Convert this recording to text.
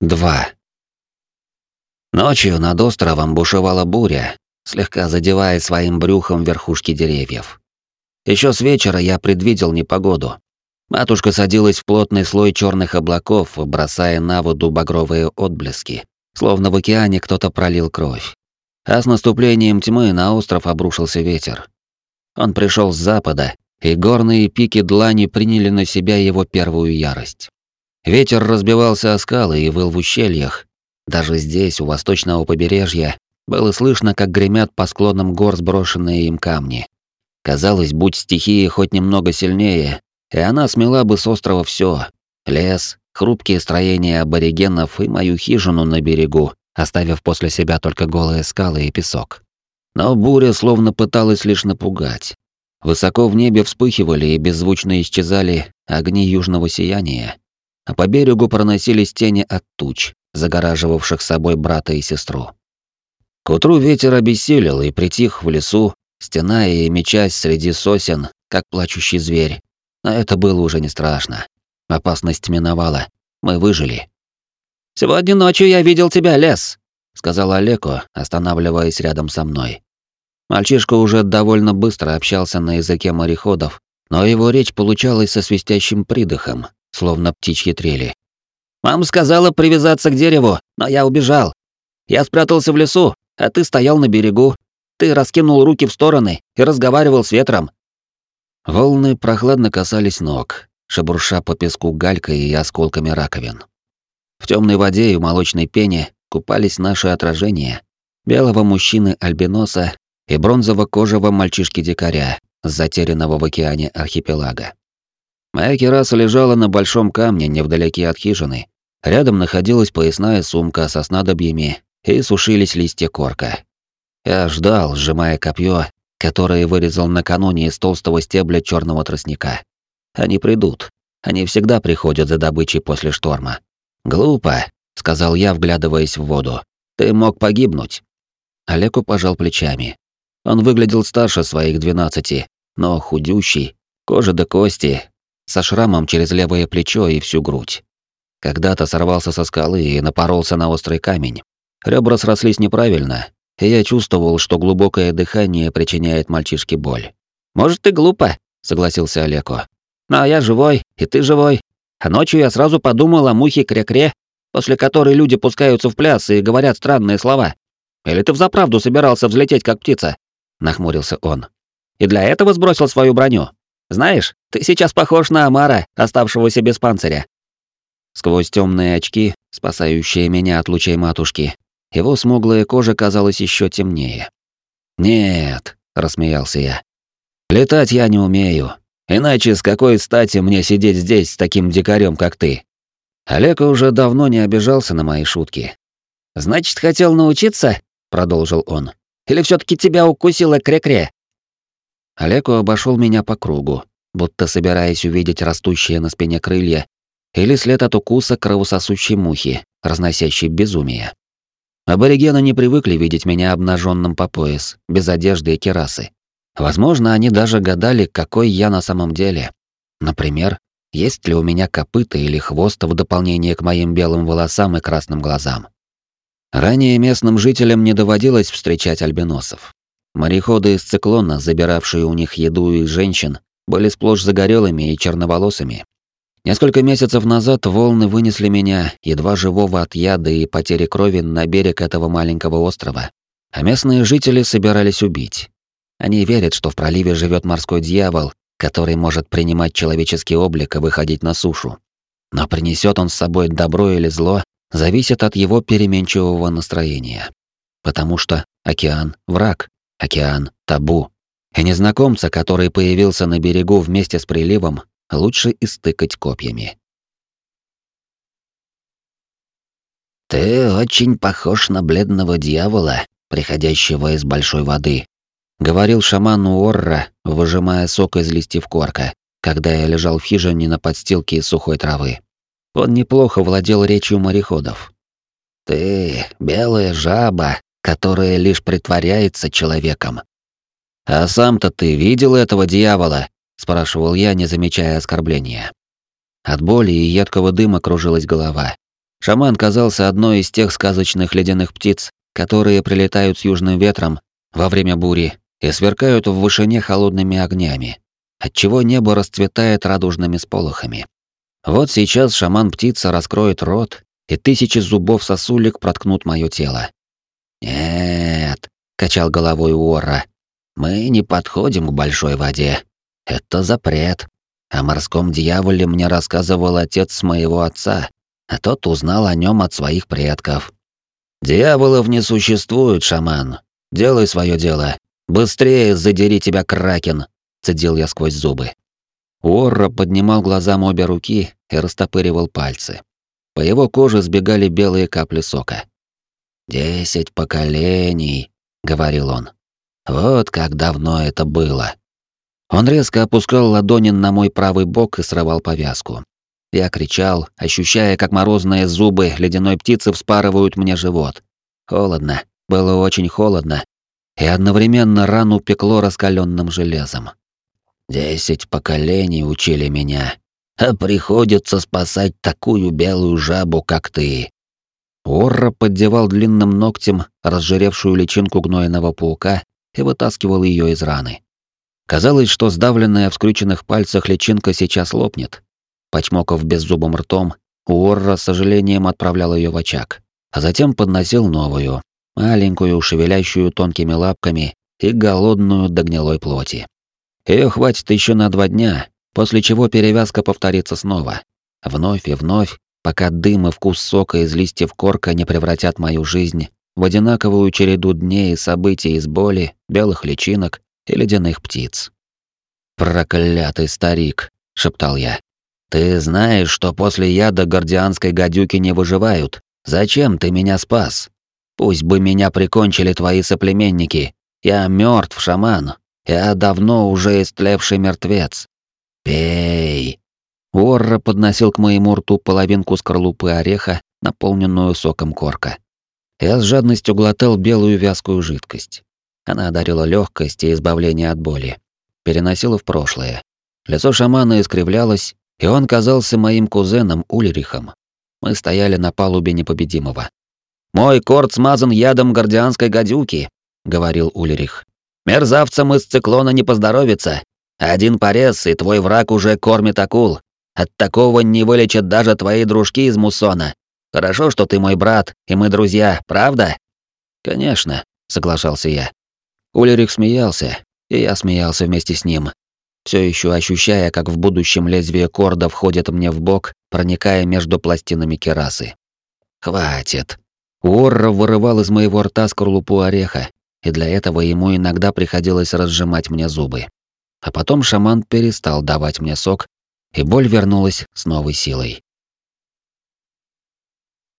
2. Ночью над островом бушевала буря, слегка задевая своим брюхом верхушки деревьев. Еще с вечера я предвидел непогоду. Матушка садилась в плотный слой черных облаков, бросая на воду багровые отблески, словно в океане кто-то пролил кровь. А с наступлением тьмы на остров обрушился ветер. Он пришел с запада, и горные пики длани приняли на себя его первую ярость. Ветер разбивался о скалы и выл в ущельях. Даже здесь, у восточного побережья, было слышно, как гремят по склонам гор сброшенные им камни. Казалось, будь стихия хоть немного сильнее, и она смела бы с острова все: лес, хрупкие строения аборигенов и мою хижину на берегу, оставив после себя только голые скалы и песок. Но буря словно пыталась лишь напугать. Высоко в небе вспыхивали и беззвучно исчезали огни южного сияния, а по берегу проносились тени от туч, загораживавших собой брата и сестру. К утру ветер обессилел и притих в лесу, стеная и мечась среди сосен, как плачущий зверь. Но это было уже не страшно. Опасность миновала. Мы выжили. «Сегодня ночью я видел тебя, лес», — сказал Олеко, останавливаясь рядом со мной. Мальчишка уже довольно быстро общался на языке мореходов, но его речь получалась со свистящим придыхом, словно птичьи трели. «Мама сказала привязаться к дереву, но я убежал. Я спрятался в лесу, а ты стоял на берегу. Ты раскинул руки в стороны и разговаривал с ветром». Волны прохладно касались ног, шебурша по песку галькой и осколками раковин. В темной воде и молочной пене купались наши отражения белого мужчины-альбиноса и бронзово-кожего мальчишки-дикаря, затерянного в океане архипелага. Моя кераса лежала на большом камне невдалеке от хижины. Рядом находилась поясная сумка со снадобьями и сушились листья корка. Я ждал, сжимая копье, которое вырезал накануне из толстого стебля черного тростника. Они придут. Они всегда приходят за добычей после шторма. Глупо, сказал я, вглядываясь в воду. Ты мог погибнуть. Олеку пожал плечами. Он выглядел старше своих двенадцати, но худющий, кожа до кости, со шрамом через левое плечо и всю грудь. Когда-то сорвался со скалы и напоролся на острый камень. Ребра срослись неправильно, и я чувствовал, что глубокое дыхание причиняет мальчишке боль. «Может, ты глупо», — согласился Олеко. «Но я живой, и ты живой. А ночью я сразу подумал о мухе кря-кря, после которой люди пускаются в пляс и говорят странные слова. Или ты взаправду собирался взлететь, как птица?» — нахмурился он. «И для этого сбросил свою броню?» Знаешь, ты сейчас похож на Амара, оставшегося без панциря. Сквозь темные очки, спасающие меня от лучей матушки, его смуглая кожа казалась еще темнее. «Нет», — рассмеялся я. «Летать я не умею. Иначе с какой стати мне сидеть здесь с таким дикарем, как ты?» Олег уже давно не обижался на мои шутки. «Значит, хотел научиться?» — продолжил он. «Или все таки тебя укусила кря-кря?» Олеку обошел меня по кругу, будто собираясь увидеть растущие на спине крылья или след от укуса кровососущей мухи, разносящей безумие. Аборигены не привыкли видеть меня обнаженным по пояс, без одежды и керасы. Возможно, они даже гадали, какой я на самом деле. Например, есть ли у меня копыта или хвост в дополнение к моим белым волосам и красным глазам. Ранее местным жителям не доводилось встречать альбиносов. Мореходы из циклона, забиравшие у них еду и женщин, были сплошь загорелыми и черноволосыми. Несколько месяцев назад волны вынесли меня, едва живого от яда и потери крови, на берег этого маленького острова. А местные жители собирались убить. Они верят, что в проливе живет морской дьявол, который может принимать человеческий облик и выходить на сушу. Но принесет он с собой добро или зло, зависит от его переменчивого настроения. Потому что океан — враг, Океан — табу. И незнакомца, который появился на берегу вместе с приливом, лучше истыкать копьями. «Ты очень похож на бледного дьявола, приходящего из большой воды», — говорил шаман Уорра, выжимая сок из листьев корка, когда я лежал в хижине на подстилке из сухой травы. Он неплохо владел речью мореходов. «Ты — белая жаба, которое лишь притворяется человеком. «А сам-то ты видел этого дьявола?» — спрашивал я, не замечая оскорбления. От боли и едкого дыма кружилась голова. Шаман казался одной из тех сказочных ледяных птиц, которые прилетают с южным ветром во время бури и сверкают в вышине холодными огнями, отчего небо расцветает радужными сполохами. Вот сейчас шаман-птица раскроет рот, и тысячи зубов сосулек проткнут мое тело. «Нет», — качал головой Уорра, — «мы не подходим к большой воде. Это запрет. О морском дьяволе мне рассказывал отец моего отца, а тот узнал о нем от своих предков. Дьяволов не существует, шаман. Делай свое дело. Быстрее задери тебя, кракен, цедил я сквозь зубы. Уорра поднимал глазам обе руки и растопыривал пальцы. По его коже сбегали белые капли сока. «Десять поколений», — говорил он. «Вот как давно это было». Он резко опускал ладони на мой правый бок и срывал повязку. Я кричал, ощущая, как морозные зубы ледяной птицы вспарывают мне живот. Холодно, было очень холодно, и одновременно рану пекло раскаленным железом. Десять поколений учили меня, а приходится спасать такую белую жабу, как ты. Орра поддевал длинным ногтем разжиревшую личинку гнойного паука и вытаскивал ее из раны. Казалось, что сдавленная в скрюченных пальцах личинка сейчас лопнет, Почмокав беззубым ртом, Уорра с сожалением отправлял ее в очаг, а затем подносил новую, маленькую, шевелящую тонкими лапками и голодную до гнилой плоти. Ее хватит еще на два дня, после чего перевязка повторится снова. Вновь и вновь, пока дым и вкус сока из листьев корка не превратят мою жизнь в одинаковую череду дней и событий из боли, белых личинок и ледяных птиц. «Проклятый старик!» — шептал я. Ты знаешь, что после яда гордианской гадюки не выживают. Зачем ты меня спас? Пусть бы меня прикончили твои соплеменники. Я мертв, шаман. Я давно уже истлевший мертвец. Пей. Уорра подносил к моему рту половинку скорлупы ореха, наполненную соком корка. Я с жадностью глотал белую вязкую жидкость. Она одарила легкость и избавление от боли. Переносила в прошлое. Лицо шамана искривлялось, и он казался моим кузеном Ульрихом. Мы стояли на палубе непобедимого. «Мой корт смазан ядом гордианской гадюки», — говорил Ульрих. «Мерзавцам из циклона не поздоровится. Один порез, и твой враг уже кормит акул. От такого не вылечат даже твои дружки из Муссона. Хорошо, что ты мой брат, и мы друзья, правда?» «Конечно», — соглашался я. Ульрих смеялся, и я смеялся вместе с ним, все еще ощущая, как в будущем лезвие корда входит мне в бок, проникая между пластинами керасы. «Хватит!» Уорра вырывал из моего рта скорлупу ореха, и для этого ему иногда приходилось разжимать мне зубы. А потом шаман перестал давать мне сок, и боль вернулась с новой силой.